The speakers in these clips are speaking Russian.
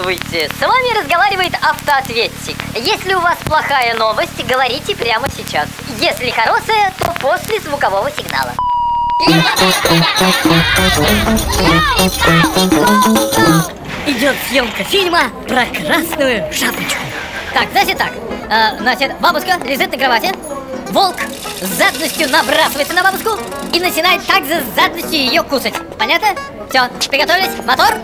Здравствуйте, с вами разговаривает автоответчик. Если у вас плохая новость, говорите прямо сейчас. Если хорошая, то после звукового сигнала. Идет съемка фильма про красную шапочку. Так, значит так. Э, значит, бабушка лежит на кровати. Волк с задностью набрасывается на бабушку и начинает также с задностью ее кусать. Понятно? Все, приготовились? Мотор?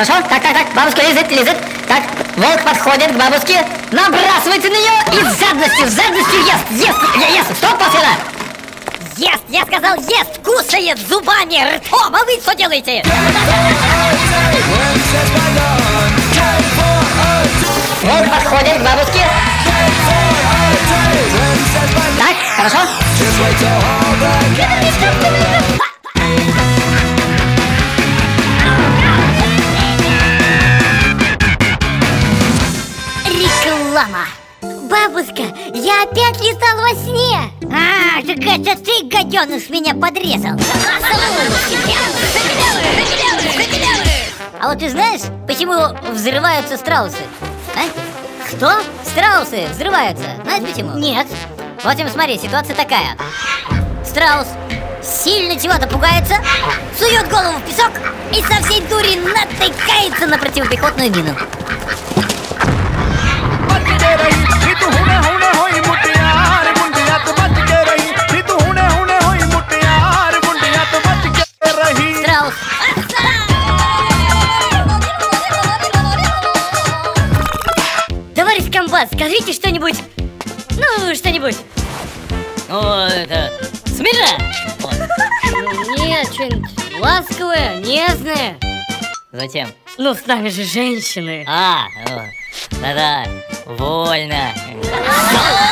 Хорошо. Так, так, так. Бабушка лежит, лежит. Так, волк подходит к бабушке, набрасывается на нее и с задностью, с задностью ест, ест, ест. Стоп, после Ест, я сказал ест, кусает зубами, ртом, а вы что делаете? Волк подходит к бабушке. Так, хорошо? Реклама. Бабушка, я опять летал во сне. А, это ты, гаденыш, меня подрезал. А вот ты знаешь, почему взрываются страусы? А? Что? Страусы взрываются. Знаешь почему? Нет. Вот им смотри, ситуация такая. Страус сильно чего-то пугается, сует голову в песок и со всей дури натыкается на противопехотную мину. Скажите что-нибудь. Ну, что-нибудь. О, это... Смирно! Нет, что-нибудь ласковое, нежное. Зачем? Ну, с нами же женщины. А, да-да, вольно.